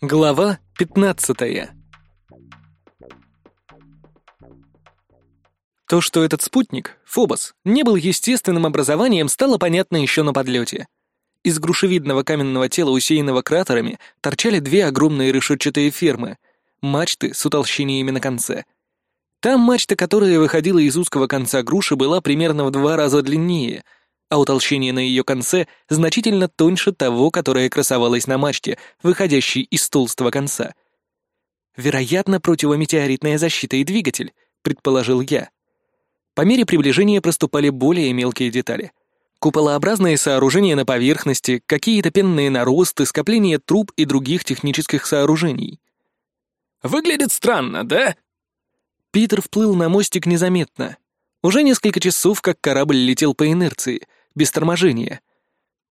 Глава 15 То, что этот спутник, Фобос, не был естественным образованием, стало понятно еще на подлете. Из грушевидного каменного тела, усеянного кратерами, торчали две огромные решетчатые фермы, мачты с утолщениями на конце. Та мачта, которая выходила из узкого конца груши, была примерно в два раза длиннее — а утолщение на ее конце значительно тоньше того, которое красовалось на мачте, выходящей из толстого конца. «Вероятно, противометеоритная защита и двигатель», — предположил я. По мере приближения проступали более мелкие детали. Куполообразные сооружения на поверхности, какие-то пенные наросты, скопления труб и других технических сооружений. «Выглядит странно, да?» Питер вплыл на мостик незаметно. Уже несколько часов, как корабль летел по инерции — без торможения.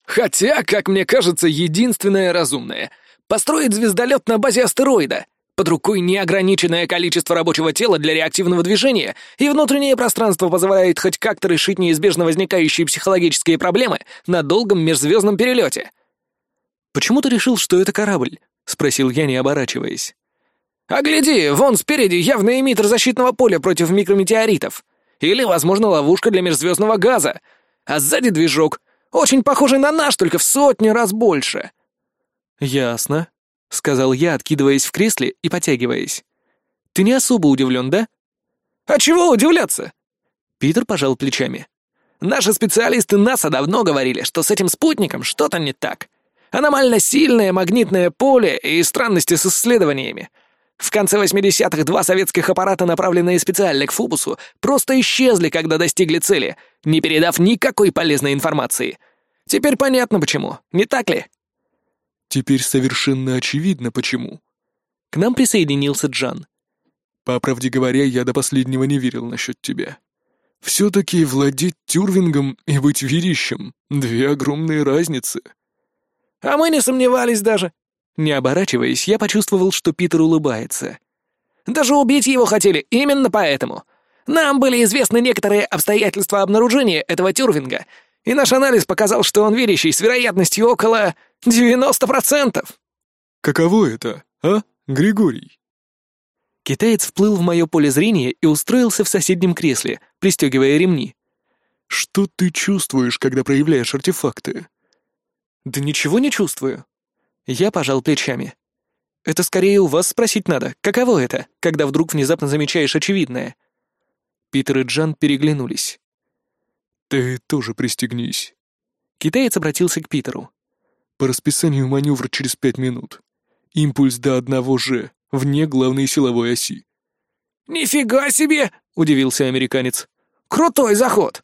Хотя, как мне кажется, единственное разумное — построить звездолет на базе астероида. Под рукой неограниченное количество рабочего тела для реактивного движения, и внутреннее пространство позволяет хоть как-то решить неизбежно возникающие психологические проблемы на долгом межзвездном перелете. «Почему ты решил, что это корабль?» — спросил я, не оборачиваясь. «А гляди, вон спереди явный эмиттер защитного поля против микрометеоритов. Или, возможно, ловушка для межзвездного газа а сзади движок, очень похожий на наш, только в сотни раз больше». «Ясно», — сказал я, откидываясь в кресле и потягиваясь. «Ты не особо удивлен, да?» «А чего удивляться?» Питер пожал плечами. «Наши специалисты НАСА давно говорили, что с этим спутником что-то не так. Аномально сильное магнитное поле и странности с исследованиями. В конце 80-х два советских аппарата, направленные специально к Фубусу, просто исчезли, когда достигли цели, не передав никакой полезной информации. Теперь понятно почему, не так ли? Теперь совершенно очевидно почему. К нам присоединился Джан. По правде говоря, я до последнего не верил насчет тебя. Все-таки владеть тюрвингом и быть верищем — две огромные разницы. А мы не сомневались даже. Не оборачиваясь, я почувствовал, что Питер улыбается. «Даже убить его хотели именно поэтому. Нам были известны некоторые обстоятельства обнаружения этого тюрвинга, и наш анализ показал, что он верящий с вероятностью около 90%. Каково это, а, Григорий? Китаец вплыл в мое поле зрения и устроился в соседнем кресле, пристегивая ремни. Что ты чувствуешь, когда проявляешь артефакты? Да ничего не чувствую. Я пожал плечами. Это скорее у вас спросить надо, каково это, когда вдруг внезапно замечаешь очевидное. Питер и Джан переглянулись. «Ты тоже пристегнись». Китаец обратился к Питеру. «По расписанию маневр через пять минут. Импульс до одного же, вне главной силовой оси». «Нифига себе!» — удивился американец. «Крутой заход!»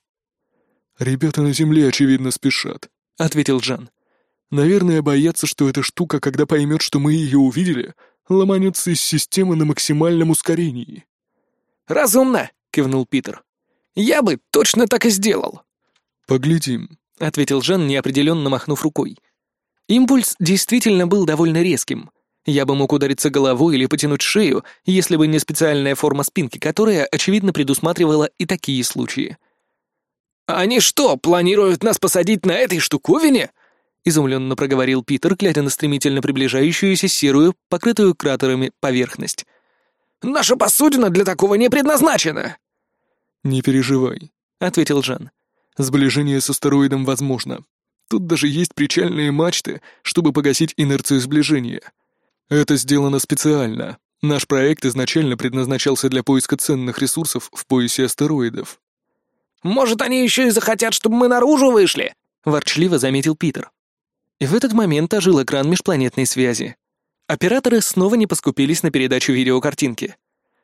«Ребята на земле, очевидно, спешат», — ответил Джан. «Наверное, боятся, что эта штука, когда поймет, что мы ее увидели, ломанется из системы на максимальном ускорении». «Разумно!» — кивнул Питер. «Я бы точно так и сделал». «Поглядим», — ответил Жан, неопределенно махнув рукой. Импульс действительно был довольно резким. Я бы мог удариться головой или потянуть шею, если бы не специальная форма спинки, которая, очевидно, предусматривала и такие случаи. «Они что, планируют нас посадить на этой штуковине?» — изумленно проговорил Питер, глядя на стремительно приближающуюся серую, покрытую кратерами, поверхность. Наша посудина для такого не предназначена!» «Не переживай», — ответил Жан. «Сближение с астероидом возможно. Тут даже есть причальные мачты, чтобы погасить инерцию сближения. Это сделано специально. Наш проект изначально предназначался для поиска ценных ресурсов в поясе астероидов». «Может, они еще и захотят, чтобы мы наружу вышли?» — ворчливо заметил Питер. И в этот момент ожил экран межпланетной связи. Операторы снова не поскупились на передачу видеокартинки.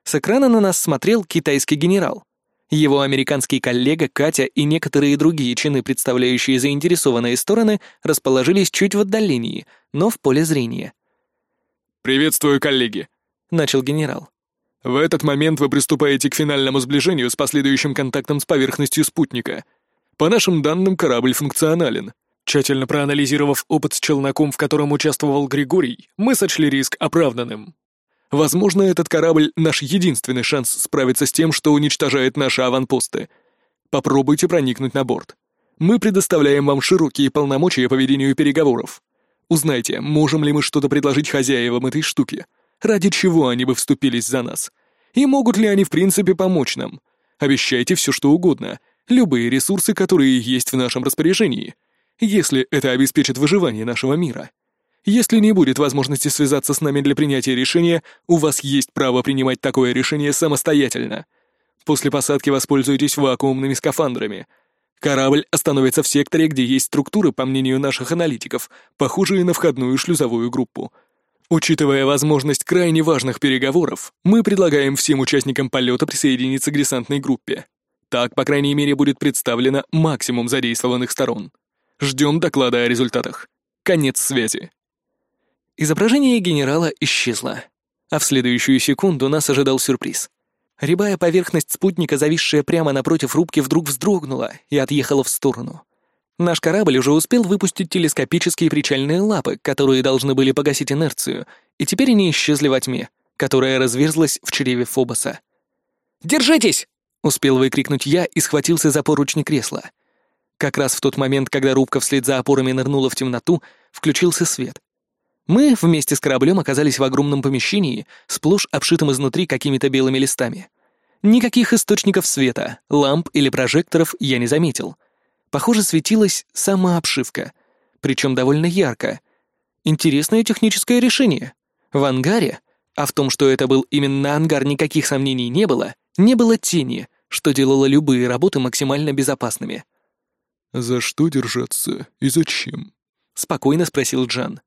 С экрана на нас смотрел китайский генерал. Его американский коллега Катя и некоторые другие чины, представляющие заинтересованные стороны, расположились чуть в отдалении, но в поле зрения. «Приветствую, коллеги», — начал генерал. «В этот момент вы приступаете к финальному сближению с последующим контактом с поверхностью спутника. По нашим данным, корабль функционален. Тщательно проанализировав опыт с челноком, в котором участвовал Григорий, мы сочли риск оправданным. Возможно, этот корабль — наш единственный шанс справиться с тем, что уничтожает наши аванпосты. Попробуйте проникнуть на борт. Мы предоставляем вам широкие полномочия по ведению переговоров. Узнайте, можем ли мы что-то предложить хозяевам этой штуки, ради чего они бы вступились за нас, и могут ли они в принципе помочь нам. Обещайте все, что угодно, любые ресурсы, которые есть в нашем распоряжении, если это обеспечит выживание нашего мира. Если не будет возможности связаться с нами для принятия решения, у вас есть право принимать такое решение самостоятельно. После посадки воспользуйтесь вакуумными скафандрами. Корабль остановится в секторе, где есть структуры, по мнению наших аналитиков, похожие на входную шлюзовую группу. Учитывая возможность крайне важных переговоров, мы предлагаем всем участникам полета присоединиться к десантной группе. Так, по крайней мере, будет представлено максимум задействованных сторон. Ждем доклада о результатах. Конец связи. Изображение генерала исчезло, а в следующую секунду нас ожидал сюрприз. Рябая поверхность спутника, зависшая прямо напротив рубки, вдруг вздрогнула и отъехала в сторону. Наш корабль уже успел выпустить телескопические причальные лапы, которые должны были погасить инерцию, и теперь они исчезли во тьме, которая разверзлась в чреве Фобоса. «Держитесь!» — успел выкрикнуть я и схватился за поручни кресла. Как раз в тот момент, когда рубка вслед за опорами нырнула в темноту, включился свет. Мы вместе с кораблем оказались в огромном помещении, сплошь обшитым изнутри какими-то белыми листами. Никаких источников света, ламп или прожекторов я не заметил. Похоже, светилась сама обшивка, причем довольно ярко. Интересное техническое решение. В ангаре, а в том, что это был именно ангар, никаких сомнений не было, не было тени, что делало любые работы максимально безопасными. «За что держаться и зачем?» — спокойно спросил Джан.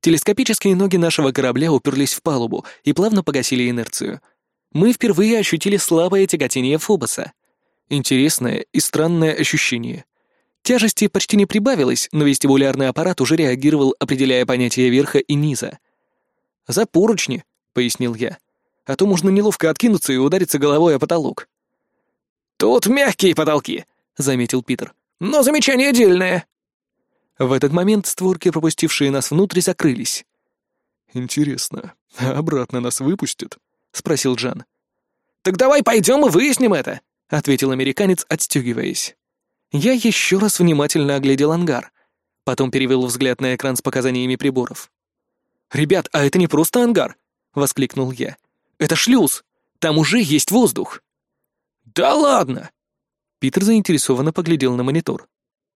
Телескопические ноги нашего корабля уперлись в палубу и плавно погасили инерцию. Мы впервые ощутили слабое тяготение Фобоса. Интересное и странное ощущение. Тяжести почти не прибавилось, но вестибулярный аппарат уже реагировал, определяя понятие верха и низа. «За поручни», — пояснил я. «А то можно неловко откинуться и удариться головой о потолок». «Тут мягкие потолки», — заметил Питер. «Но замечание дельное». В этот момент створки, пропустившие нас внутрь, закрылись. «Интересно, а обратно нас выпустят?» — спросил Джан. «Так давай пойдем и выясним это», — ответил американец, отстегиваясь. Я еще раз внимательно оглядел ангар. Потом перевел взгляд на экран с показаниями приборов. «Ребят, а это не просто ангар!» — воскликнул я. «Это шлюз! Там уже есть воздух!» «Да ладно!» Питер заинтересованно поглядел на монитор.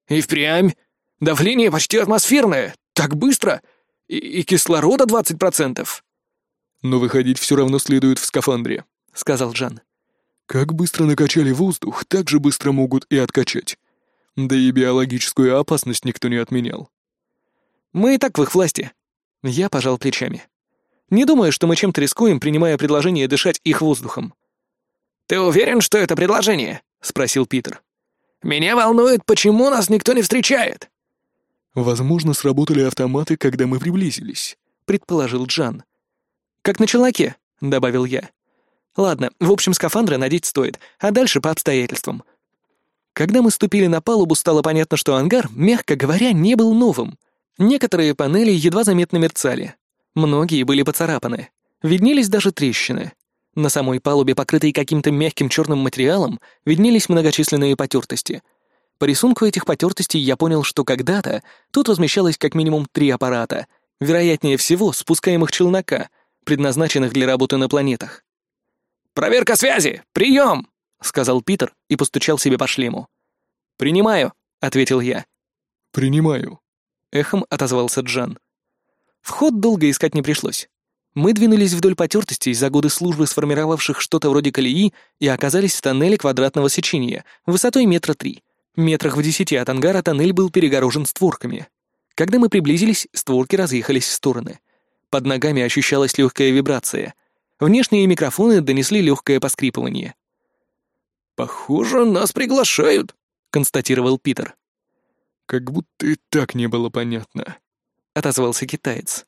«И впрямь! Давление почти атмосферное. Так быстро. И, и кислорода 20%. Но выходить все равно следует в скафандре, сказал Джан. Как быстро накачали воздух, так же быстро могут и откачать. Да и биологическую опасность никто не отменял. Мы и так в их власти. Я пожал плечами. Не думаю, что мы чем-то рискуем, принимая предложение дышать их воздухом. «Ты уверен, что это предложение?» — спросил Питер. «Меня волнует, почему нас никто не встречает». «Возможно, сработали автоматы, когда мы приблизились», — предположил Джан. «Как на челноке», — добавил я. «Ладно, в общем, скафандры надеть стоит, а дальше по обстоятельствам». Когда мы ступили на палубу, стало понятно, что ангар, мягко говоря, не был новым. Некоторые панели едва заметно мерцали. Многие были поцарапаны. Виднелись даже трещины. На самой палубе, покрытой каким-то мягким черным материалом, виднелись многочисленные потертости — по рисунку этих потертостей я понял, что когда-то тут размещалось как минимум три аппарата, вероятнее всего спускаемых челнока, предназначенных для работы на планетах. «Проверка связи! Прием!» — сказал Питер и постучал себе по шлему. «Принимаю», — ответил я. «Принимаю», — эхом отозвался Джан. Вход долго искать не пришлось. Мы двинулись вдоль потертостей за годы службы сформировавших что-то вроде колеи и оказались в тоннеле квадратного сечения, высотой метра три. Метрах в десяти от ангара тоннель был перегорожен створками. Когда мы приблизились, створки разъехались в стороны. Под ногами ощущалась легкая вибрация. Внешние микрофоны донесли легкое поскрипывание. «Похоже, нас приглашают», — констатировал Питер. «Как будто и так не было понятно», — отозвался китаец.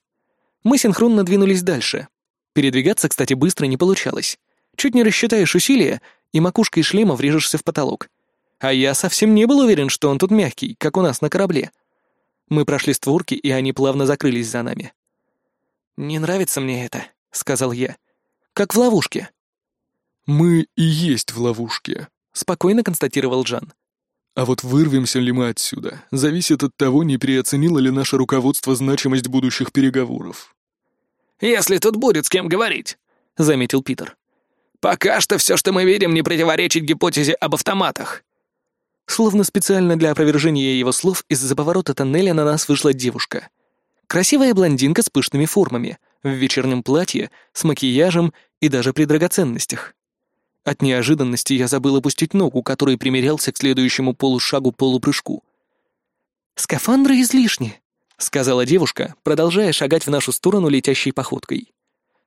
Мы синхронно двинулись дальше. Передвигаться, кстати, быстро не получалось. Чуть не рассчитаешь усилия, и макушкой шлема врежешься в потолок. А я совсем не был уверен, что он тут мягкий, как у нас на корабле. Мы прошли створки, и они плавно закрылись за нами. «Не нравится мне это», — сказал я. «Как в ловушке». «Мы и есть в ловушке», — спокойно констатировал Джан. А вот вырвемся ли мы отсюда, зависит от того, не переоценило ли наше руководство значимость будущих переговоров. «Если тут будет с кем говорить», — заметил Питер. «Пока что все, что мы видим, не противоречит гипотезе об автоматах». Словно специально для опровержения его слов из-за поворота тоннеля на нас вышла девушка. Красивая блондинка с пышными формами, в вечернем платье, с макияжем и даже при драгоценностях. От неожиданности я забыл опустить ногу, который примерялся к следующему полушагу-полупрыжку. «Скафандры излишни», — сказала девушка, продолжая шагать в нашу сторону летящей походкой.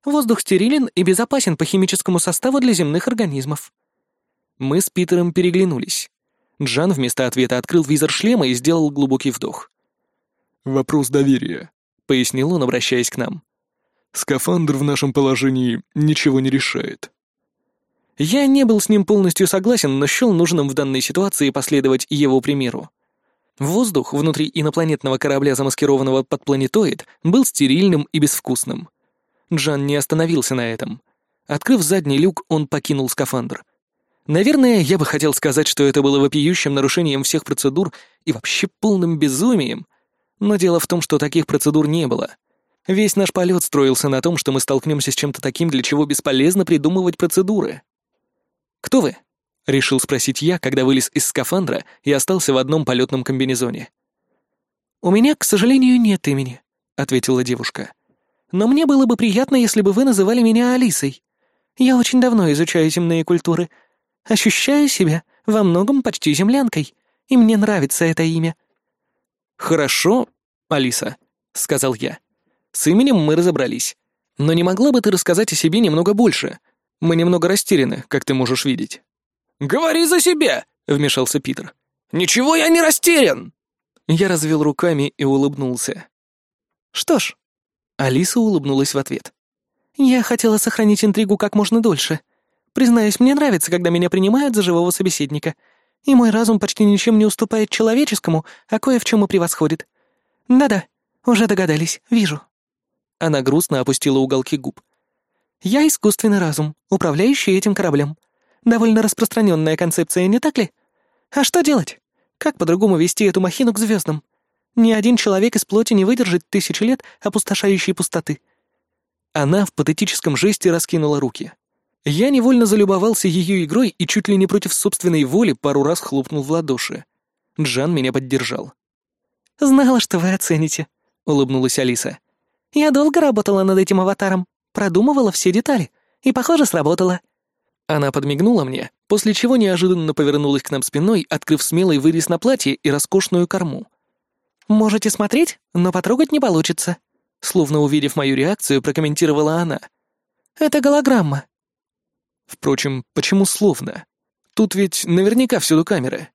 «Воздух стерилен и безопасен по химическому составу для земных организмов». Мы с Питером переглянулись. Джан вместо ответа открыл визор шлема и сделал глубокий вдох. «Вопрос доверия», — пояснил он, обращаясь к нам. «Скафандр в нашем положении ничего не решает». Я не был с ним полностью согласен, но счел нужным в данной ситуации последовать его примеру. Воздух внутри инопланетного корабля, замаскированного под планетоид, был стерильным и безвкусным. Джан не остановился на этом. Открыв задний люк, он покинул скафандр. Наверное, я бы хотел сказать, что это было вопиющим нарушением всех процедур и вообще полным безумием. Но дело в том, что таких процедур не было. Весь наш полет строился на том, что мы столкнемся с чем-то таким, для чего бесполезно придумывать процедуры. «Кто вы?» — решил спросить я, когда вылез из скафандра и остался в одном полетном комбинезоне. «У меня, к сожалению, нет имени», — ответила девушка. «Но мне было бы приятно, если бы вы называли меня Алисой. Я очень давно изучаю земные культуры. Ощущаю себя во многом почти землянкой, и мне нравится это имя». «Хорошо, Алиса», — сказал я. «С именем мы разобрались. Но не могла бы ты рассказать о себе немного больше? Мы немного растеряны, как ты можешь видеть». «Говори за себя!» — вмешался Питер. «Ничего я не растерян!» Я развел руками и улыбнулся. «Что ж...» Алиса улыбнулась в ответ. «Я хотела сохранить интригу как можно дольше. Признаюсь, мне нравится, когда меня принимают за живого собеседника, и мой разум почти ничем не уступает человеческому, а кое в чем и превосходит. Да-да, уже догадались, вижу». Она грустно опустила уголки губ. Я искусственный разум, управляющий этим кораблем. Довольно распространенная концепция, не так ли? А что делать? Как по-другому вести эту махину к звездам? Ни один человек из плоти не выдержит тысячи лет опустошающей пустоты. Она в патетическом жесте раскинула руки. Я невольно залюбовался ее игрой и чуть ли не против собственной воли пару раз хлопнул в ладоши. Джан меня поддержал. «Знала, что вы оцените», — улыбнулась Алиса. «Я долго работала над этим аватаром. Продумывала все детали. И, похоже, сработало». Она подмигнула мне, после чего неожиданно повернулась к нам спиной, открыв смелый вырез на платье и роскошную корму. «Можете смотреть, но потрогать не получится», словно увидев мою реакцию, прокомментировала она. «Это голограмма». Впрочем, почему словно? Тут ведь наверняка всюду камеры.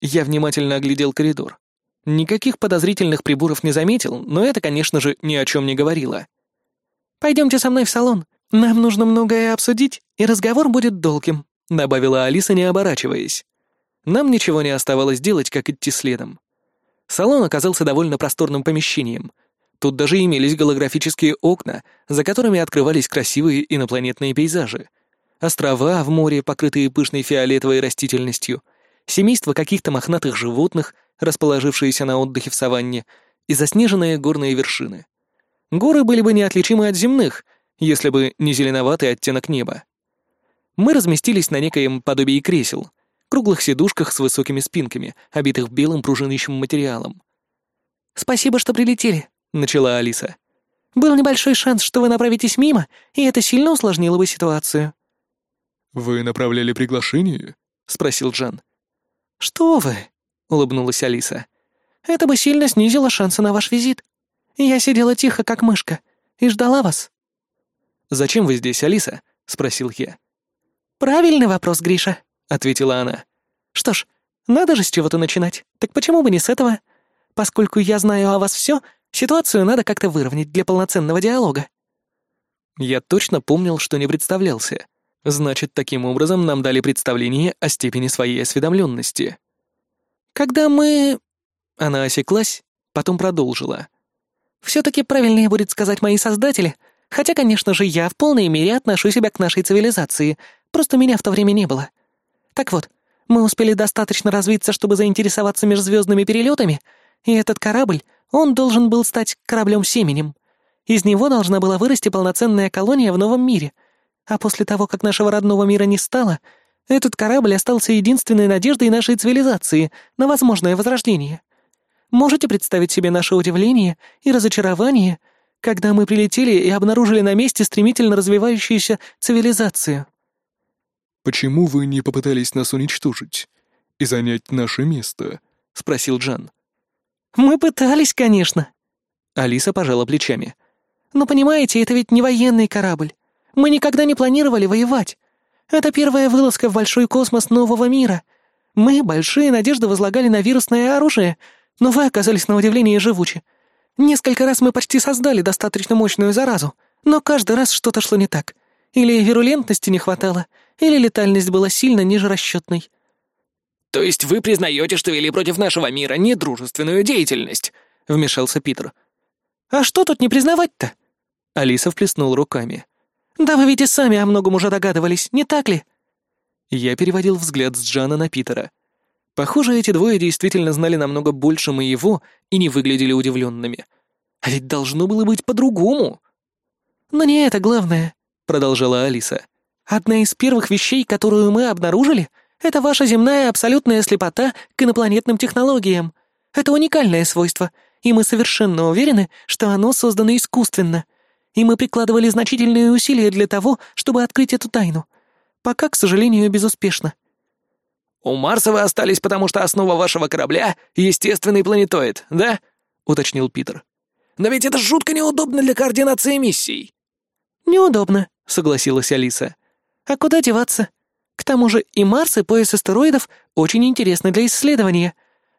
Я внимательно оглядел коридор. Никаких подозрительных приборов не заметил, но это, конечно же, ни о чем не говорило. «Пойдемте со мной в салон. Нам нужно многое обсудить, и разговор будет долгим», — добавила Алиса, не оборачиваясь. Нам ничего не оставалось делать, как идти следом. Салон оказался довольно просторным помещением. Тут даже имелись голографические окна, за которыми открывались красивые инопланетные пейзажи. Острова в море, покрытые пышной фиолетовой растительностью, семейство каких-то мохнатых животных, расположившиеся на отдыхе в саванне, и заснеженные горные вершины. Горы были бы неотличимы от земных, если бы не зеленоватый оттенок неба. Мы разместились на некоем подобии кресел, круглых сидушках с высокими спинками, обитых белым пружинищим материалом. «Спасибо, что прилетели», — начала Алиса. «Был небольшой шанс, что вы направитесь мимо, и это сильно усложнило бы ситуацию». «Вы направляли приглашение?» — спросил Джан. «Что вы?» — улыбнулась Алиса. «Это бы сильно снизило шансы на ваш визит. Я сидела тихо, как мышка, и ждала вас». «Зачем вы здесь, Алиса?» — спросил я. «Правильный вопрос, Гриша», — ответила она. «Что ж, надо же с чего-то начинать. Так почему бы не с этого? Поскольку я знаю о вас все, ситуацию надо как-то выровнять для полноценного диалога». Я точно помнил, что не представлялся. Значит, таким образом нам дали представление о степени своей осведомленности. «Когда мы...» Она осеклась, потом продолжила. Все-таки правильнее будет сказать мои создатели, хотя, конечно же, я в полной мере отношу себя к нашей цивилизации, просто меня в то время не было. Так вот, Мы успели достаточно развиться, чтобы заинтересоваться межзвездными перелетами, и этот корабль, он должен был стать кораблем-семенем. Из него должна была вырасти полноценная колония в новом мире. А после того, как нашего родного мира не стало, этот корабль остался единственной надеждой нашей цивилизации на возможное возрождение. Можете представить себе наше удивление и разочарование, когда мы прилетели и обнаружили на месте стремительно развивающуюся цивилизацию? «Почему вы не попытались нас уничтожить и занять наше место?» — спросил Джан. «Мы пытались, конечно». Алиса пожала плечами. «Но понимаете, это ведь не военный корабль. Мы никогда не планировали воевать. Это первая вылазка в большой космос нового мира. Мы большие надежды возлагали на вирусное оружие, но вы оказались на удивление живучи. Несколько раз мы почти создали достаточно мощную заразу, но каждый раз что-то шло не так. Или вирулентности не хватало, или летальность была сильно ниже расчетной. «То есть вы признаете, что вели против нашего мира недружественную деятельность?» — вмешался Питер. «А что тут не признавать-то?» Алиса вплеснула руками. «Да вы ведь и сами о многом уже догадывались, не так ли?» Я переводил взгляд с Джана на Питера. Похоже, эти двое действительно знали намного больше моего и не выглядели удивленными. А ведь должно было быть по-другому. «Но не это главное», — продолжала Алиса. «Одна из первых вещей, которую мы обнаружили, это ваша земная абсолютная слепота к инопланетным технологиям. Это уникальное свойство, и мы совершенно уверены, что оно создано искусственно. И мы прикладывали значительные усилия для того, чтобы открыть эту тайну. Пока, к сожалению, безуспешно. «У Марса вы остались, потому что основа вашего корабля — естественный планетоид, да?» — уточнил Питер. «Но ведь это жутко неудобно для координации миссий». «Неудобно», — согласилась Алиса. «А куда деваться? К тому же и Марс, и пояс астероидов очень интересны для исследования.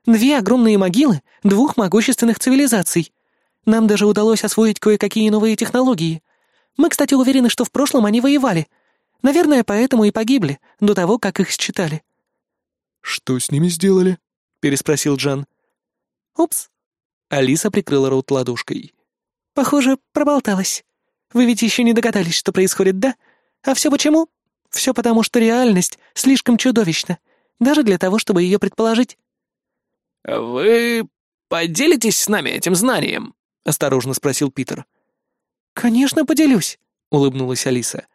Две огромные могилы двух могущественных цивилизаций. Нам даже удалось освоить кое-какие новые технологии. Мы, кстати, уверены, что в прошлом они воевали. Наверное, поэтому и погибли, до того, как их считали. «Что с ними сделали?» — переспросил Джан. «Упс». Алиса прикрыла рот ладошкой. «Похоже, проболталась. Вы ведь еще не догадались, что происходит, да? А все почему? Все потому, что реальность слишком чудовищна, даже для того, чтобы ее предположить». «Вы поделитесь с нами этим знанием?» — осторожно спросил Питер. «Конечно, поделюсь», — улыбнулась Алиса.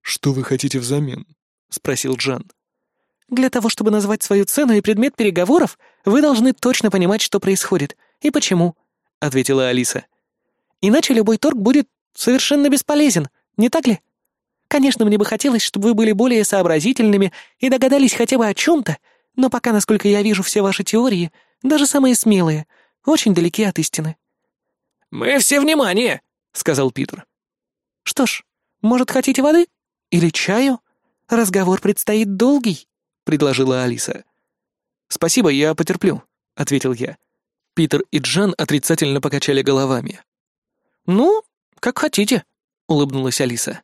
«Что вы хотите взамен?» — спросил Джан. Для того, чтобы назвать свою цену и предмет переговоров, вы должны точно понимать, что происходит и почему», — ответила Алиса. «Иначе любой торг будет совершенно бесполезен, не так ли? Конечно, мне бы хотелось, чтобы вы были более сообразительными и догадались хотя бы о чем-то, но пока, насколько я вижу, все ваши теории, даже самые смелые, очень далеки от истины». «Мы все внимание», — сказал Питер. «Что ж, может, хотите воды? Или чаю? Разговор предстоит долгий» предложила Алиса. «Спасибо, я потерплю», — ответил я. Питер и Джан отрицательно покачали головами. «Ну, как хотите», — улыбнулась Алиса.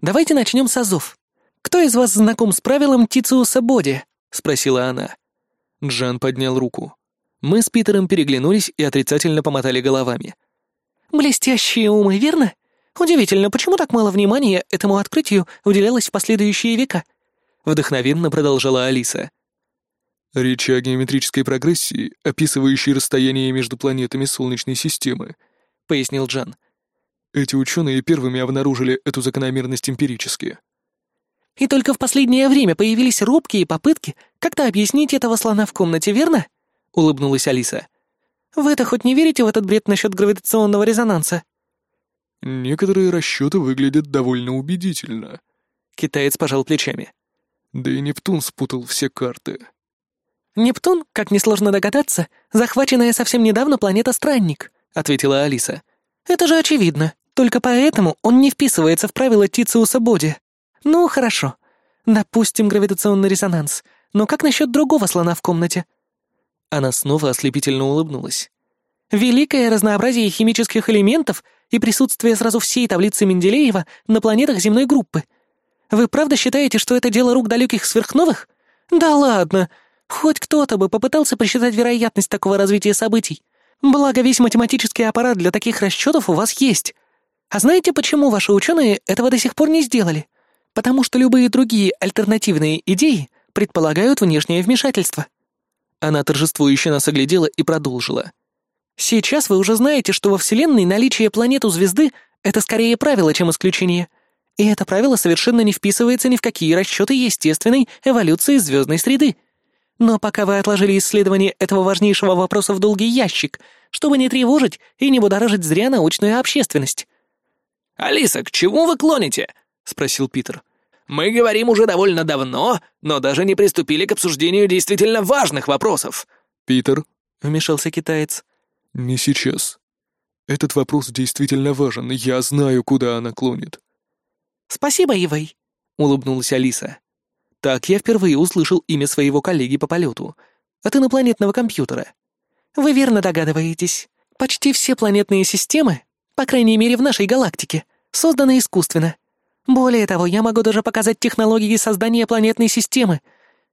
«Давайте начнем с азов. Кто из вас знаком с правилом Тициуса Боди?» — спросила она. Джан поднял руку. Мы с Питером переглянулись и отрицательно помотали головами. «Блестящие умы, верно? Удивительно, почему так мало внимания этому открытию уделялось в последующие века?» — вдохновенно продолжала Алиса. «Речь о геометрической прогрессии, описывающей расстояние между планетами Солнечной системы», — пояснил Джан. «Эти ученые первыми обнаружили эту закономерность эмпирически». «И только в последнее время появились робкие попытки как-то объяснить этого слона в комнате, верно?» — улыбнулась Алиса. «Вы-то хоть не верите в этот бред насчет гравитационного резонанса?» «Некоторые расчеты выглядят довольно убедительно», — китаец пожал плечами. Да и Нептун спутал все карты. «Нептун, как несложно догадаться, захваченная совсем недавно планета-странник», — ответила Алиса. «Это же очевидно. Только поэтому он не вписывается в правила Тициуса Боди. Ну, хорошо. Допустим, гравитационный резонанс. Но как насчет другого слона в комнате?» Она снова ослепительно улыбнулась. «Великое разнообразие химических элементов и присутствие сразу всей таблицы Менделеева на планетах земной группы — вы правда считаете, что это дело рук далеких сверхновых? Да ладно. Хоть кто-то бы попытался посчитать вероятность такого развития событий. Благо, весь математический аппарат для таких расчетов у вас есть. А знаете, почему ваши ученые этого до сих пор не сделали? Потому что любые другие альтернативные идеи предполагают внешнее вмешательство». Она торжествующе нас оглядела и продолжила. «Сейчас вы уже знаете, что во Вселенной наличие планет у звезды — это скорее правило, чем исключение. И это правило совершенно не вписывается ни в какие расчеты естественной эволюции звездной среды. Но пока вы отложили исследование этого важнейшего вопроса в долгий ящик, чтобы не тревожить и не будоражить зря научную общественность». «Алиса, к чему вы клоните?» — спросил Питер. Мы говорим уже довольно давно, но даже не приступили к обсуждению действительно важных вопросов». «Питер», — вмешался китаец, — «не сейчас. Этот вопрос действительно важен, я знаю, куда она клонит». «Спасибо, Ивэй», — улыбнулась Алиса. «Так я впервые услышал имя своего коллеги по полету. От инопланетного компьютера. Вы верно догадываетесь. Почти все планетные системы, по крайней мере в нашей галактике, созданы искусственно. Более того, я могу даже показать технологии создания планетной системы.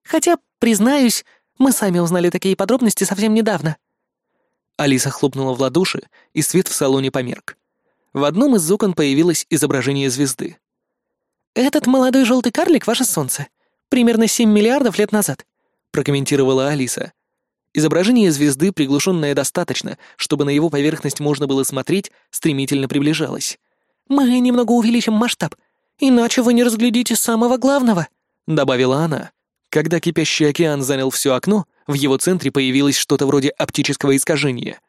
Хотя, признаюсь, мы сами узнали такие подробности совсем недавно». Алиса хлопнула в ладоши, и свет в салоне померк. В одном из окон появилось изображение звезды. «Этот молодой желтый карлик — ваше солнце. Примерно 7 миллиардов лет назад», — прокомментировала Алиса. Изображение звезды, приглушенное достаточно, чтобы на его поверхность можно было смотреть, стремительно приближалось. «Мы немного увеличим масштаб, «Иначе вы не разглядите самого главного», — добавила она. Когда кипящий океан занял все окно, в его центре появилось что-то вроде оптического искажения.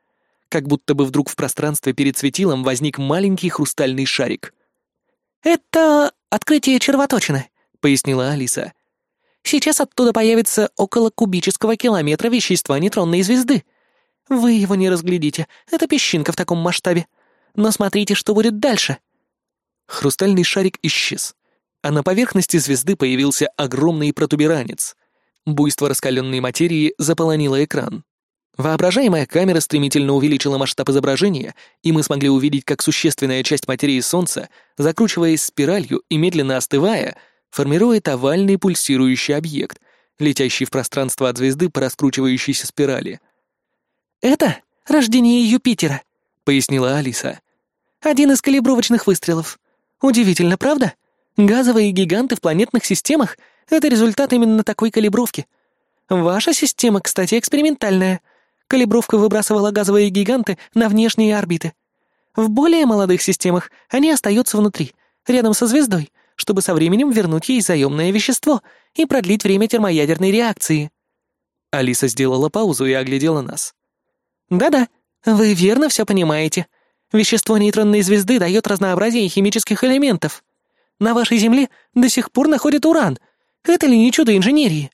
Как будто бы вдруг в пространстве перед светилом возник маленький хрустальный шарик. «Это открытие червоточины», — пояснила Алиса. «Сейчас оттуда появится около кубического километра вещества нейтронной звезды. Вы его не разглядите, это песчинка в таком масштабе. Но смотрите, что будет дальше». Хрустальный шарик исчез, а на поверхности звезды появился огромный протуберанец. Буйство раскаленной материи заполонило экран. Воображаемая камера стремительно увеличила масштаб изображения, и мы смогли увидеть, как существенная часть материи Солнца, закручиваясь спиралью и медленно остывая, формирует овальный пульсирующий объект, летящий в пространство от звезды по раскручивающейся спирали. «Это рождение Юпитера», — пояснила Алиса. «Один из калибровочных выстрелов. Удивительно, правда? Газовые гиганты в планетных системах — это результат именно такой калибровки. Ваша система, кстати, экспериментальная. Калибровка выбрасывала газовые гиганты на внешние орбиты. В более молодых системах они остаются внутри, рядом со звездой, чтобы со временем вернуть ей заемное вещество и продлить время термоядерной реакции. Алиса сделала паузу и оглядела нас. «Да-да, вы верно все понимаете. Вещество нейтронной звезды дает разнообразие химических элементов. На вашей Земле до сих пор находят уран. Это ли не чудо инженерии?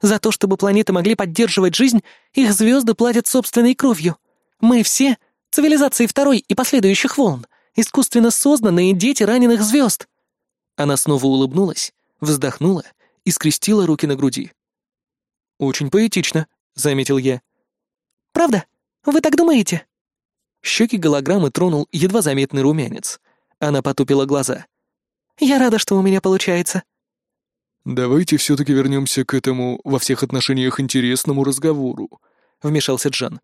За то, чтобы планеты могли поддерживать жизнь, их звезды платят собственной кровью. Мы все, цивилизации второй и последующих волн, искусственно созданные дети раненых звезд. Она снова улыбнулась, вздохнула и скрестила руки на груди. «Очень поэтично», — заметил я. «Правда? Вы так думаете?» Щеки голограммы тронул едва заметный румянец. Она потупила глаза. «Я рада, что у меня получается». «Давайте все-таки вернемся к этому во всех отношениях интересному разговору», — вмешался Джан.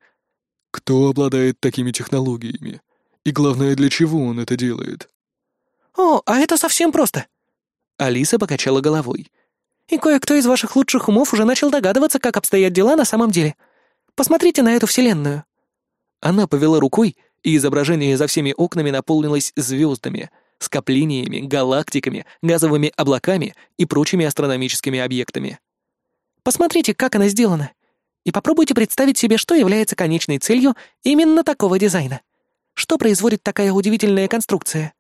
«Кто обладает такими технологиями? И главное, для чего он это делает?» «О, а это совсем просто!» Алиса покачала головой. «И кое-кто из ваших лучших умов уже начал догадываться, как обстоят дела на самом деле. Посмотрите на эту вселенную. Она повела рукой, и изображение за всеми окнами наполнилось звездами, скоплениями, галактиками, газовыми облаками и прочими астрономическими объектами. Посмотрите, как она сделана, и попробуйте представить себе, что является конечной целью именно такого дизайна. Что производит такая удивительная конструкция?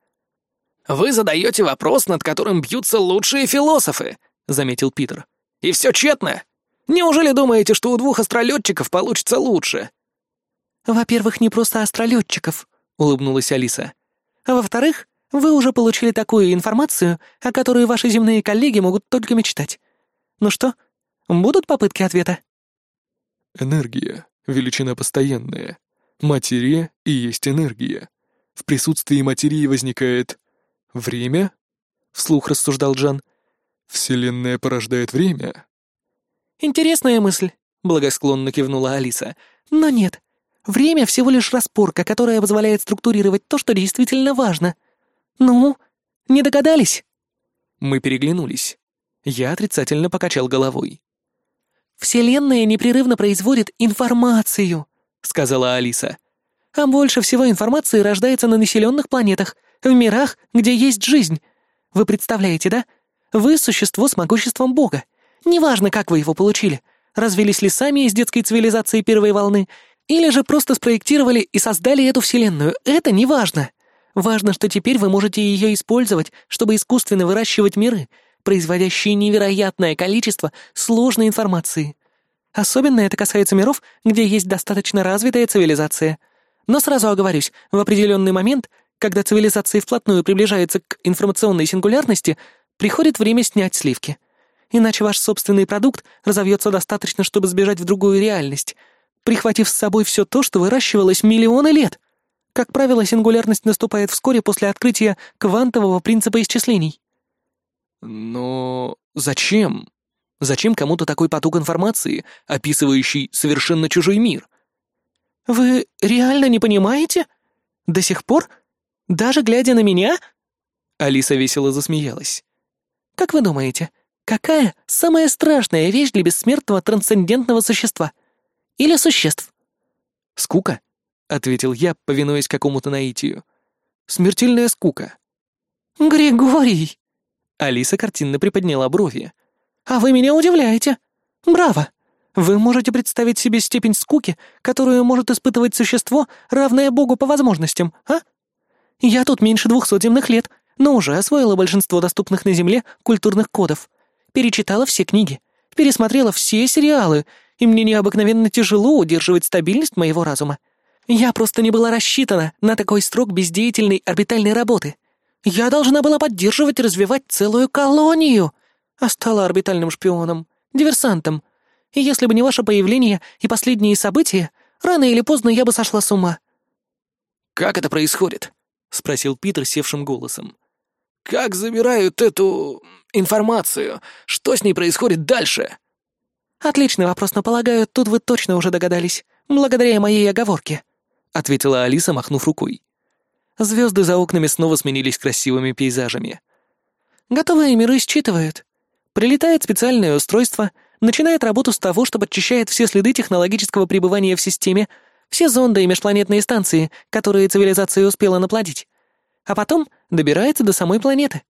«Вы задаете вопрос, над которым бьются лучшие философы», — заметил Питер. «И все тщетно. Неужели думаете, что у двух астролетчиков получится лучше?» «Во-первых, не просто астролетчиков», — улыбнулась Алиса. «А во-вторых, вы уже получили такую информацию, о которой ваши земные коллеги могут только мечтать. Ну что, будут попытки ответа?» «Энергия — величина постоянная. Материя и есть энергия. В присутствии материи возникает... время?» — вслух рассуждал Джан. «Вселенная порождает время?» «Интересная мысль», — благосклонно кивнула Алиса. «Но нет, Время всего лишь распорка, которая позволяет структурировать то, что действительно важно. Ну, не догадались?» Мы переглянулись. Я отрицательно покачал головой. «Вселенная непрерывно производит информацию», — сказала Алиса. «А больше всего информации рождается на населенных планетах, в мирах, где есть жизнь. Вы представляете, да? Вы — существо с могуществом Бога. Неважно, как вы его получили. Развелись ли сами из детской цивилизации первой волны, или же просто спроектировали и создали эту вселенную. Это не важно. Что теперь вы можете ее использовать, чтобы искусственно выращивать миры, производящие невероятное количество сложной информации. Особенно это касается миров, где есть достаточно развитая цивилизация. Но сразу оговорюсь, в определенный момент, когда цивилизация вплотную приближается к информационной сингулярности, приходит время снять сливки. Иначе ваш собственный продукт разовьется достаточно, чтобы сбежать в другую реальность, прихватив с собой все то, что выращивалось миллионы лет. Как правило, сингулярность наступает вскоре после открытия квантового принципа исчислений. Но зачем? Зачем кому-то такой поток информации, описывающий совершенно чужой мир? Вы реально не понимаете? До сих пор? Даже глядя на меня? Алиса весело засмеялась. Как вы думаете, какая самая страшная вещь для бессмертного трансцендентного существа? Или существ? Скука, ответил я, повинуясь какому-то наитию. Смертельная скука. Григорий! Алиса картинно приподняла брови. «А вы меня удивляете! Браво! Вы можете представить себе степень скуки, которую может испытывать существо, равное Богу по возможностям, а? Я тут меньше двухсот земных лет, но уже освоила большинство доступных на Земле культурных кодов, перечитала все книги, пересмотрела все сериалы, и мне необыкновенно тяжело удерживать стабильность моего разума. Я просто не была рассчитана на такой срок бездеятельной орбитальной работы. Я должна была поддерживать и развивать целую колонию, а стала орбитальным шпионом, диверсантом. И если бы не ваше появление и последние события, рано или поздно я бы сошла с ума». «Как это происходит?» — спросил Питер севшим голосом. «Как забирают эту... информацию? Что с ней происходит дальше?» «Отличный вопрос, но, полагаю, тут вы точно уже догадались, благодаря моей оговорке», — ответила Алиса, махнув рукой. Звезды за окнами снова сменились красивыми пейзажами. Готовые миры считывают. Прилетает специальное устройство, начинает работу с того, что подчищает все следы технологического пребывания в системе, все зонды и межпланетные станции, которые цивилизация успела наплодить. А потом добирается до самой планеты.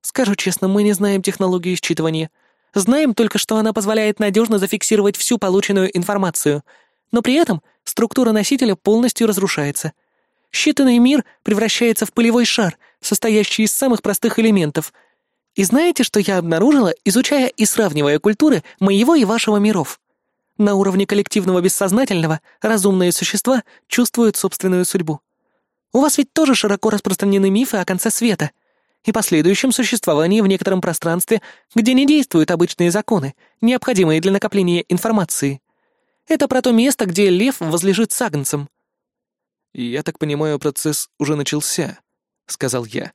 Скажу честно, мы не знаем технологию считывания. Знаем только, что она позволяет надежно зафиксировать всю полученную информацию, но при этом структура носителя полностью разрушается — Считанный мир превращается в пылевой шар, состоящий из самых простых элементов. И знаете, что я обнаружила, изучая и сравнивая культуры моего и вашего миров? На уровне коллективного бессознательного разумные существа чувствуют собственную судьбу. У вас ведь тоже широко распространены мифы о конце света и последующем существовании в некотором пространстве, где не действуют обычные законы, необходимые для накопления информации. Это про то место, где лев возлежит с агнцем — «Я так понимаю, процесс уже начался», — сказал я.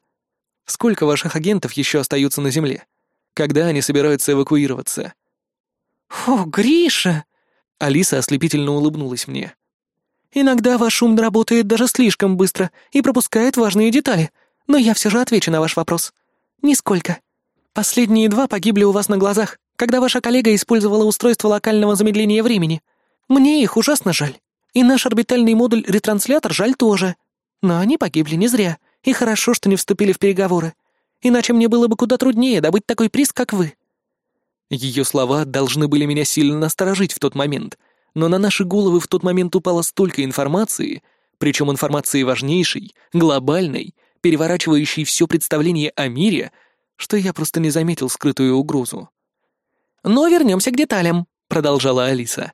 «Сколько ваших агентов еще остаются на Земле? Когда они собираются эвакуироваться?» «О, Гриша!» — Алиса ослепительно улыбнулась мне. «Иногда ваш ум работает даже слишком быстро и пропускает важные детали, но я все же отвечу на ваш вопрос. Нисколько. Последние два погибли у вас на глазах, когда ваша коллега использовала устройство локального замедления времени. Мне их ужасно жаль. И наш орбитальный модуль-ретранслятор жаль тоже. Но они погибли не зря, и хорошо, что не вступили в переговоры. Иначе мне было бы куда труднее добыть такой приз, как вы». Ее слова должны были меня сильно насторожить в тот момент, но на наши головы в тот момент упало столько информации, причем информации важнейшей, глобальной, переворачивающей все представление о мире, что я просто не заметил скрытую угрозу. «Но вернемся к деталям», — продолжала Алиса.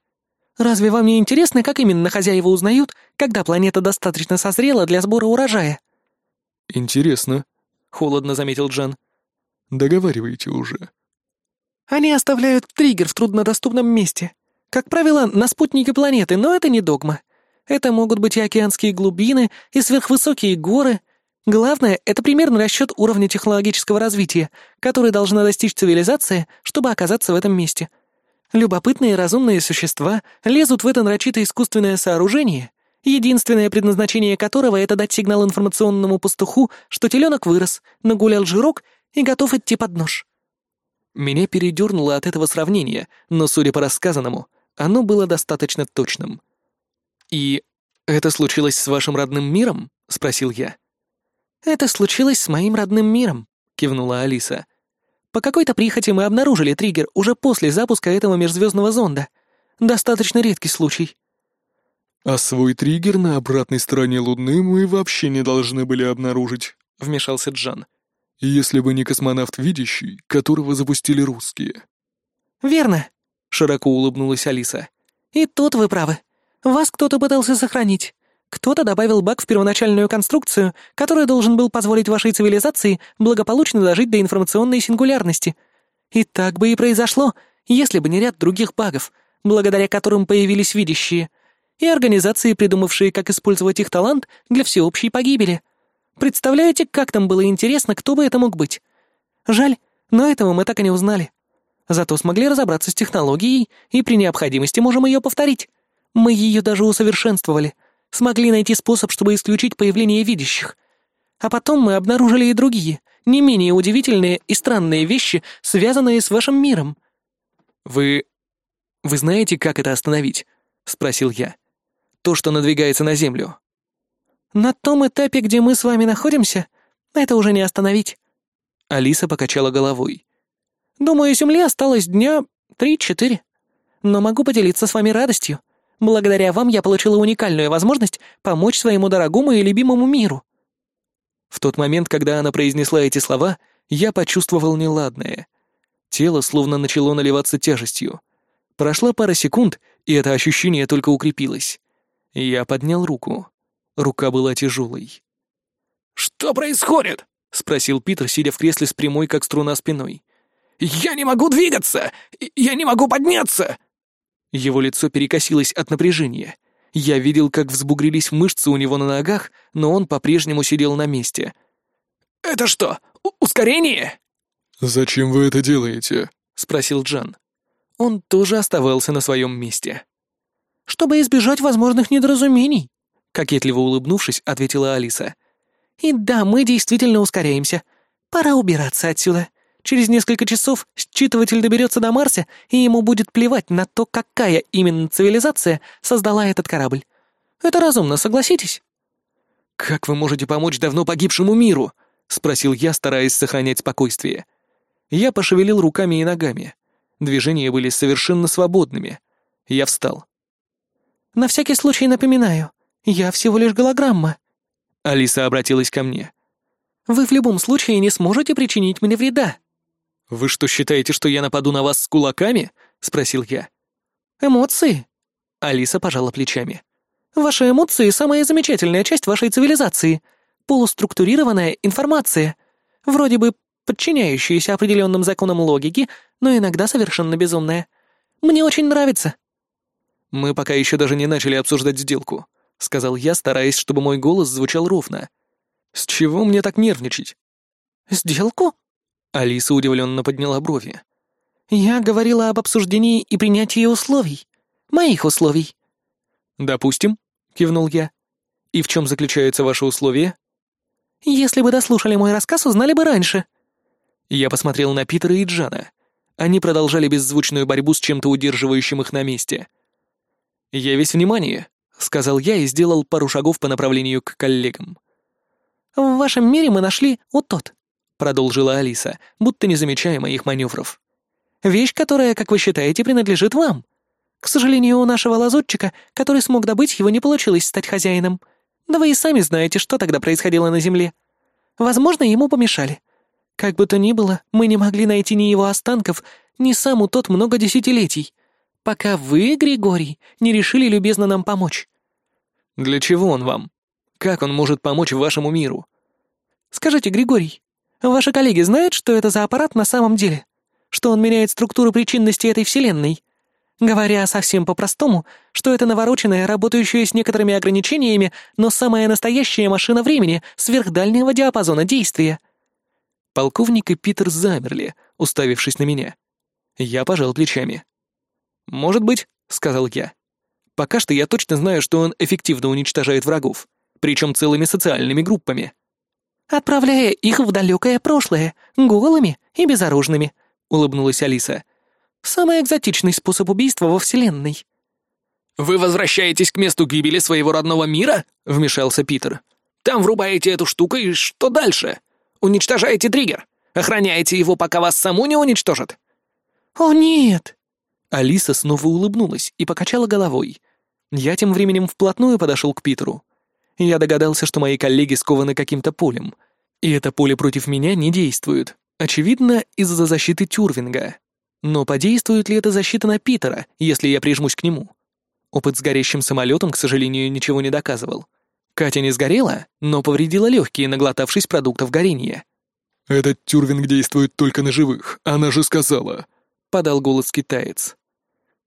Разве вам не интересно, как именно хозяева узнают, когда планета достаточно созрела для сбора урожая?» «Интересно», — холодно заметил Джан. «Договаривайте уже». «Они оставляют триггер в труднодоступном месте. Как правило, на спутнике планеты, но это не догма. Это могут быть и океанские глубины, и сверхвысокие горы. Главное — это примерно расчет уровня технологического развития, который должна достичь цивилизация, чтобы оказаться в этом месте». Любопытные разумные существа лезут в это нарочито искусственное сооружение, единственное предназначение которого — это дать сигнал информационному пастуху, что теленок вырос, нагулял жирок и готов идти под нож. Меня передернуло от этого сравнения, но, судя по рассказанному, оно было достаточно точным. «И это случилось с вашим родным миром?» — спросил я. «Это случилось с моим родным миром», — кивнула Алиса. «По какой-то прихоти мы обнаружили триггер уже после запуска этого межзвездного зонда. Достаточно редкий случай». «А свой триггер на обратной стороне Луны мы вообще не должны были обнаружить», — вмешался Джан. «Если бы не космонавт Видящий, которого запустили русские». «Верно», — широко улыбнулась Алиса. «И тут вы правы. Вас кто-то пытался сохранить. Кто-то добавил баг в первоначальную конструкцию, который должен был позволить вашей цивилизации благополучно дожить до информационной сингулярности. И так бы и произошло, если бы не ряд других багов, благодаря которым появились видящие, и организации, придумавшие, как использовать их талант для всеобщей погибели. Представляете, как там было интересно, кто бы это мог быть? Жаль, но этого мы так и не узнали. Зато смогли разобраться с технологией, и при необходимости можем ее повторить. Мы ее даже усовершенствовали — смогли найти способ, чтобы исключить появление видящих. А потом мы обнаружили и другие, не менее удивительные и странные вещи, связанные с вашим миром». «Вы... вы знаете, как это остановить?» — спросил я. «То, что надвигается на Землю». «На том этапе, где мы с вами находимся, это уже не остановить». Алиса покачала головой. «Думаю, Земле осталось дня три-четыре. Но могу поделиться с вами радостью. Благодаря вам я получила уникальную возможность помочь своему дорогому и любимому миру». В тот момент, когда она произнесла эти слова, я почувствовал неладное. Тело словно начало наливаться тяжестью. Прошла пара секунд, и это ощущение только укрепилось. Я поднял руку. Рука была тяжелой. «Что происходит?» — спросил Питер, сидя в кресле с прямой, как струна, спиной. «Я не могу двигаться! Я не могу подняться!» Его лицо перекосилось от напряжения. Я видел, как взбугрились мышцы у него на ногах, но он по-прежнему сидел на месте. «Это что, ускорение?» «Зачем вы это делаете?» — спросил Джан. Он тоже оставался на своем месте. «Чтобы избежать возможных недоразумений», — кокетливо улыбнувшись, ответила Алиса. «И да, мы действительно ускоряемся. Пора убираться отсюда». Через несколько часов считыватель доберется до Марса, и ему будет плевать на то, какая именно цивилизация создала этот корабль. Это разумно, согласитесь?» «Как вы можете помочь давно погибшему миру?» — спросил я, стараясь сохранять спокойствие. Я пошевелил руками и ногами. Движения были совершенно свободными. Я встал. «На всякий случай напоминаю, я всего лишь голограмма». Алиса обратилась ко мне. «Вы в любом случае не сможете причинить мне вреда». «Вы что, считаете, что я нападу на вас с кулаками?» — спросил я. «Эмоции?» Алиса пожала плечами. «Ваши эмоции — самая замечательная часть вашей цивилизации. Полуструктурированная информация. Вроде бы подчиняющаяся определенным законам логики, но иногда совершенно безумная. Мне очень нравится». «Мы пока еще даже не начали обсуждать сделку», — сказал я, стараясь, чтобы мой голос звучал ровно. «С чего мне так нервничать?» «Сделку?» Алиса удивленно подняла брови. «Я говорила об обсуждении и принятии условий. Моих условий». «Допустим», — кивнул я. «И в чем заключаются ваши условия?» «Если бы дослушали мой рассказ, узнали бы раньше». Я посмотрел на Питера и Джана. Они продолжали беззвучную борьбу с чем-то удерживающим их на месте. «Я весь внимание», — сказал я и сделал пару шагов по направлению к коллегам. «В вашем мире мы нашли вот тот», продолжила Алиса, будто не замечая моих маневров. «Вещь, которая, как вы считаете, принадлежит вам. К сожалению, у нашего лазутчика, который смог добыть его, не получилось стать хозяином. Да вы и сами знаете, что тогда происходило на Земле. Возможно, ему помешали. Как бы то ни было, мы не могли найти ни его останков, ни саму тот много десятилетий, пока вы, Григорий, не решили любезно нам помочь». «Для чего он вам? Как он может помочь вашему миру?» «Скажите, Григорий, Ваши коллеги знают, что это за аппарат на самом деле? Что он меняет структуру причинности этой вселенной? Говоря совсем по-простому, что это навороченная, работающая с некоторыми ограничениями, но самая настоящая машина времени сверхдальнего диапазона действия. Полковник и Питер замерли, уставившись на меня. Я пожал плечами. «Может быть», — сказал я. «Пока что я точно знаю, что он эффективно уничтожает врагов, причем целыми социальными группами» отправляя их в далекое прошлое, голыми и безоружными», — улыбнулась Алиса. «Самый экзотичный способ убийства во Вселенной». «Вы возвращаетесь к месту гибели своего родного мира?» — вмешался Питер. «Там врубаете эту штуку, и что дальше? Уничтожаете триггер? Охраняете его, пока вас саму не уничтожат?» «О, нет!» Алиса снова улыбнулась и покачала головой. Я тем временем вплотную подошел к Питеру. Я догадался, что мои коллеги скованы каким-то полем. И это поле против меня не действует. Очевидно, из-за защиты Тюрвинга. Но подействует ли эта защита на Питера, если я прижмусь к нему? Опыт с горящим самолетом, к сожалению, ничего не доказывал. Катя не сгорела, но повредила легкие, наглотавшись продуктов горения. «Этот Тюрвинг действует только на живых, она же сказала», — подал голос китаец.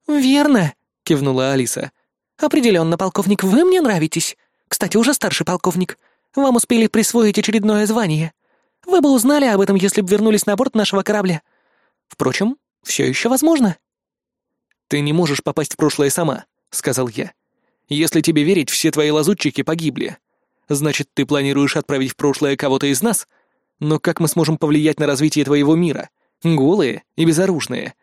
«Верно», — кивнула Алиса. «Определенно, полковник, вы мне нравитесь. Кстати, уже старший полковник. Вам успели присвоить очередное звание. Вы бы узнали об этом, если бы вернулись на борт нашего корабля. Впрочем, все еще возможно». «Ты не можешь попасть в прошлое сама», — сказал я. «Если тебе верить, все твои лазутчики погибли. Значит, ты планируешь отправить в прошлое кого-то из нас? Но как мы сможем повлиять на развитие твоего мира? Голые и безоружные».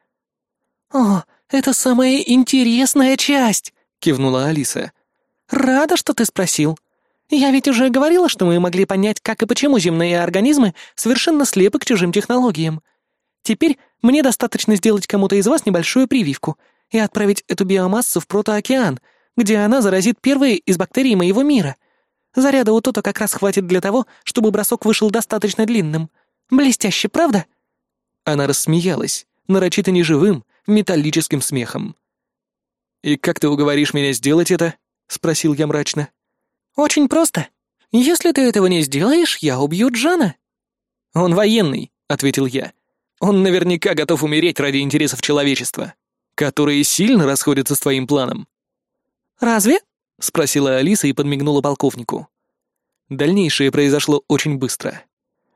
«О, это самая интересная часть», — кивнула Алиса. «Рада, что ты спросил. Я ведь уже говорила, что мы могли понять, как и почему земные организмы совершенно слепы к чужим технологиям. Теперь мне достаточно сделать кому-то из вас небольшую прививку — и отправить эту биомассу в протоокеан, где она заразит первые из бактерий моего мира. Заряда у Тота как раз хватит для того, чтобы бросок вышел достаточно длинным. Блестяще, правда?» Она рассмеялась, нарочито неживым, металлическим смехом. «И как ты уговоришь меня сделать это?» — спросил я мрачно. «Очень просто. Если ты этого не сделаешь, я убью Джана». «Он военный», — ответил я. «Он наверняка готов умереть ради интересов человечества» которые сильно расходятся с твоим планом». «Разве?» — спросила Алиса и подмигнула полковнику. Дальнейшее произошло очень быстро.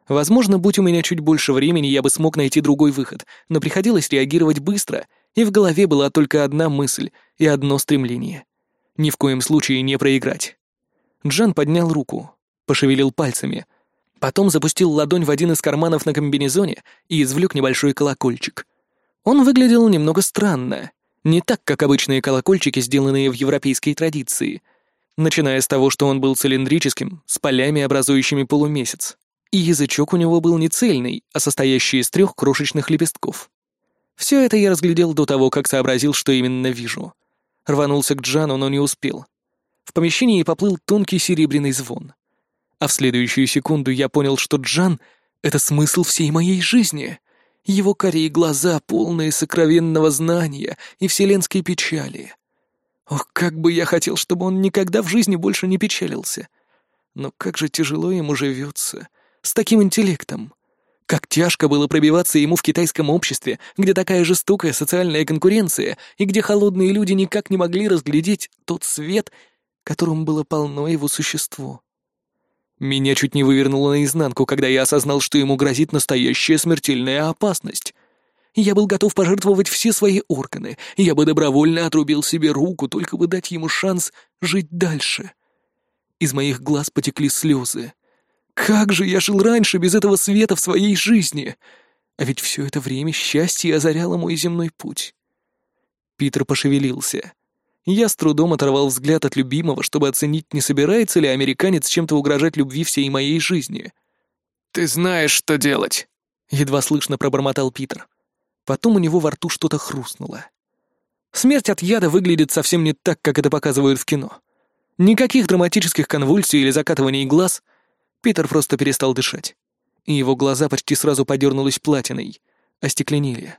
Возможно, будь у меня чуть больше времени, я бы смог найти другой выход, но приходилось реагировать быстро, и в голове была только одна мысль и одно стремление. Ни в коем случае не проиграть. Джан поднял руку, пошевелил пальцами, потом запустил ладонь в один из карманов на комбинезоне и извлек небольшой колокольчик — он выглядел немного странно, не так, как обычные колокольчики, сделанные в европейской традиции, начиная с того, что он был цилиндрическим, с полями, образующими полумесяц, и язычок у него был не цельный, а состоящий из трех крошечных лепестков. Все это я разглядел до того, как сообразил, что именно вижу. Рванулся к Джану, но не успел. В помещении поплыл тонкий серебряный звон. А в следующую секунду я понял, что Джан — это смысл всей моей жизни. Его карие глаза, полные сокровенного знания и вселенской печали. Ох, как бы я хотел, чтобы он никогда в жизни больше не печалился. Но как же тяжело ему живется, с таким интеллектом. Как тяжко было пробиваться ему в китайском обществе, где такая жестокая социальная конкуренция и где холодные люди никак не могли разглядеть тот свет, которым было полно его существо. Меня чуть не вывернуло наизнанку, когда я осознал, что ему грозит настоящая смертельная опасность. Я был готов пожертвовать все свои органы, я бы добровольно отрубил себе руку, только бы дать ему шанс жить дальше. Из моих глаз потекли слезы. Как же я жил раньше без этого света в своей жизни? А ведь все это время счастье озаряло мой земной путь. Питер пошевелился. Я с трудом оторвал взгляд от любимого, чтобы оценить, не собирается ли американец чем-то угрожать любви всей моей жизни. «Ты знаешь, что делать», — едва слышно пробормотал Питер. Потом у него во рту что-то хрустнуло. Смерть от яда выглядит совсем не так, как это показывают в кино. Никаких драматических конвульсий или закатываний глаз. Питер просто перестал дышать. И его глаза почти сразу подернулись платиной, остекленели.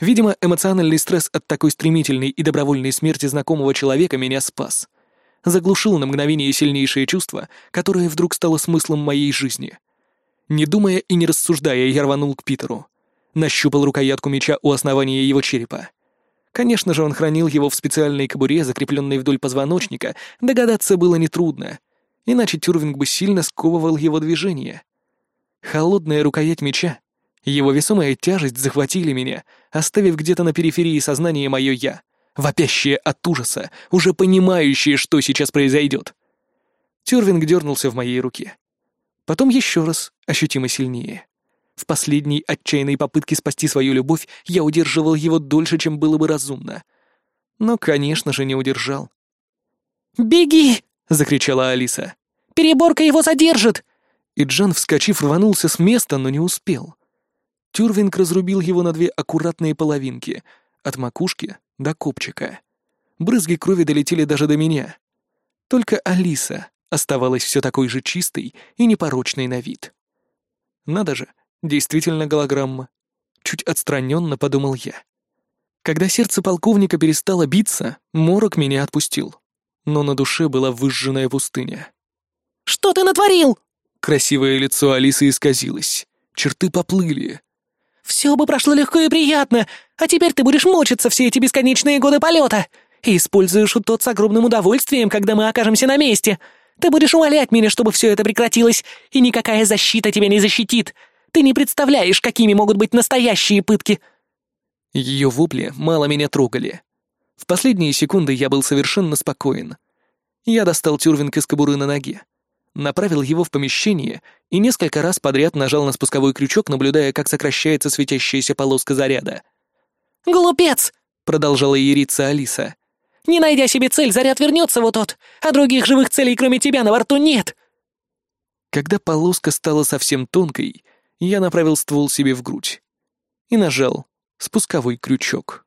Видимо, эмоциональный стресс от такой стремительной и добровольной смерти знакомого человека меня спас. Заглушил на мгновение сильнейшее чувство, которое вдруг стало смыслом моей жизни. Не думая и не рассуждая, я рванул к Питеру. Нащупал рукоятку меча у основания его черепа. Конечно же, он хранил его в специальной кобуре, закрепленной вдоль позвоночника, догадаться было нетрудно. Иначе Тюрвинг бы сильно сковывал его движение. Холодная рукоять меча его весомая тяжесть захватили меня, оставив где-то на периферии сознания мое «я», вопящее от ужаса, уже понимающее, что сейчас произойдет. Тюрвинг дернулся в моей руке. Потом еще раз, ощутимо сильнее. В последней отчаянной попытке спасти свою любовь я удерживал его дольше, чем было бы разумно. Но, конечно же, не удержал. «Беги!» — закричала Алиса. «Переборка его задержит!» И Джан, вскочив, рванулся с места, но не успел. Тюрвинг разрубил его на две аккуратные половинки, от макушки до копчика. Брызги крови долетели даже до меня. Только Алиса оставалась все такой же чистой и непорочной на вид. Надо же, действительно голограмма. Чуть отстраненно подумал я. Когда сердце полковника перестало биться, морок меня отпустил. Но на душе была выжженная пустыня. «Что ты натворил?» Красивое лицо Алисы исказилось. Черты поплыли. «Все бы прошло легко и приятно, а теперь ты будешь мучиться все эти бесконечные годы полета и используешь тот с огромным удовольствием, когда мы окажемся на месте. Ты будешь умолять меня, чтобы все это прекратилось, и никакая защита тебя не защитит. Ты не представляешь, какими могут быть настоящие пытки!» Ее вопли мало меня трогали. В последние секунды я был совершенно спокоен. Я достал тюрвинг из кобуры на ноге, направил его в помещение и несколько раз подряд нажал на спусковой крючок, наблюдая, как сокращается светящаяся полоска заряда. «Глупец!» — продолжала яриться Алиса. «Не найдя себе цель, заряд вернется вот тот, а других живых целей, кроме тебя, на борту нет!» Когда полоска стала совсем тонкой, я направил ствол себе в грудь и нажал спусковой крючок.